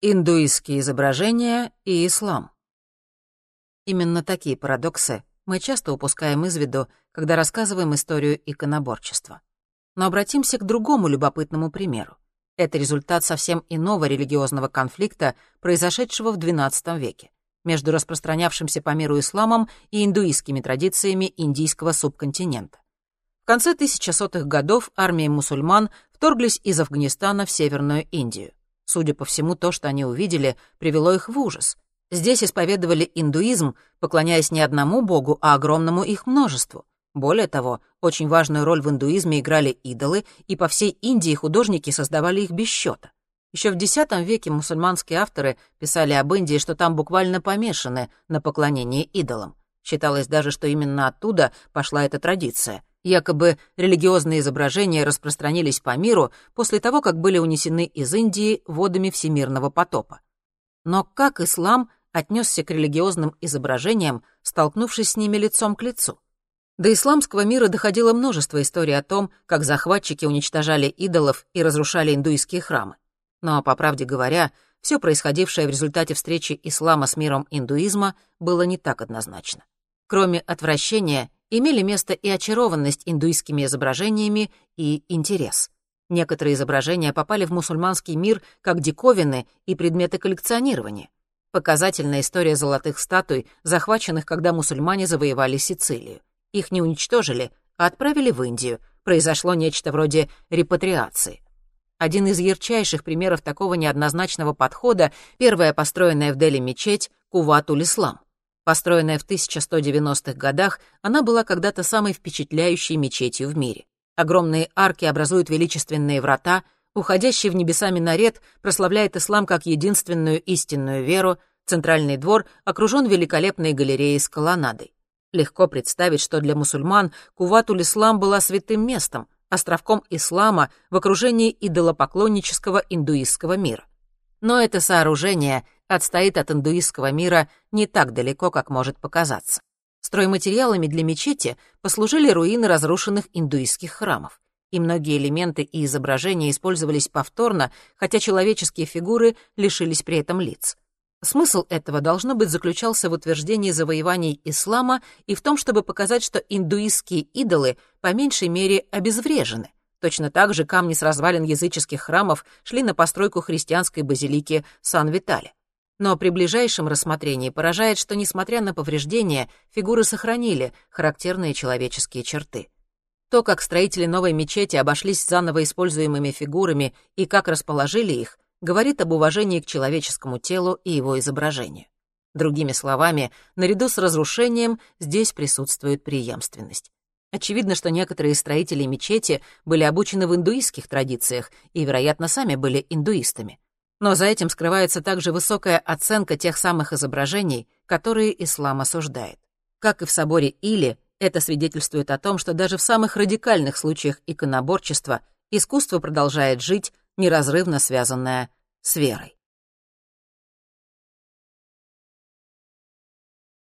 Индуистские изображения и ислам. Именно такие парадоксы мы часто упускаем из виду, когда рассказываем историю иконоборчества. Но обратимся к другому любопытному примеру. Это результат совсем иного религиозного конфликта, произошедшего в XII веке, между распространявшимся по миру исламом и индуистскими традициями индийского субконтинента. В конце 1100-х годов армии мусульман вторглись из Афганистана в Северную Индию. Судя по всему, то, что они увидели, привело их в ужас. Здесь исповедовали индуизм, поклоняясь не одному богу, а огромному их множеству. Более того, очень важную роль в индуизме играли идолы, и по всей Индии художники создавали их без счета. Еще в X веке мусульманские авторы писали об Индии, что там буквально помешаны на поклонении идолам. Считалось даже, что именно оттуда пошла эта традиция. Якобы религиозные изображения распространились по миру после того, как были унесены из Индии водами всемирного потопа. Но как ислам отнесся к религиозным изображениям, столкнувшись с ними лицом к лицу? До исламского мира доходило множество историй о том, как захватчики уничтожали идолов и разрушали индуистские храмы. Но, по правде говоря, все происходившее в результате встречи ислама с миром индуизма было не так однозначно. Кроме отвращения, имели место и очарованность индуистскими изображениями, и интерес. Некоторые изображения попали в мусульманский мир как диковины и предметы коллекционирования. Показательная история золотых статуй, захваченных, когда мусульмане завоевали Сицилию. Их не уничтожили, а отправили в Индию. Произошло нечто вроде репатриации. Один из ярчайших примеров такого неоднозначного подхода — первая построенная в Дели мечеть Куватуль-Ислам. Построенная в 1190-х годах, она была когда-то самой впечатляющей мечетью в мире. Огромные арки образуют величественные врата, уходящий в небеса минарет прославляет ислам как единственную истинную веру, центральный двор окружен великолепной галереей с колоннадой. Легко представить, что для мусульман Куватуль-Ислам была святым местом, островком ислама в окружении идолопоклоннического индуистского мира. Но это сооружение отстоит от индуистского мира не так далеко, как может показаться. Стройматериалами для мечети послужили руины разрушенных индуистских храмов, и многие элементы и изображения использовались повторно, хотя человеческие фигуры лишились при этом лиц. Смысл этого должно быть заключался в утверждении завоеваний ислама и в том, чтобы показать, что индуистские идолы по меньшей мере обезврежены. Точно так же камни с развалин языческих храмов шли на постройку христианской базилики Сан-Витале. Но при ближайшем рассмотрении поражает, что, несмотря на повреждения, фигуры сохранили характерные человеческие черты. То, как строители новой мечети обошлись заново используемыми фигурами и как расположили их, говорит об уважении к человеческому телу и его изображению. Другими словами, наряду с разрушением здесь присутствует преемственность. Очевидно, что некоторые строители мечети были обучены в индуистских традициях и, вероятно, сами были индуистами. Но за этим скрывается также высокая оценка тех самых изображений, которые ислам осуждает. Как и в соборе Или, это свидетельствует о том, что даже в самых радикальных случаях иконоборчества искусство продолжает жить, неразрывно связанное с верой.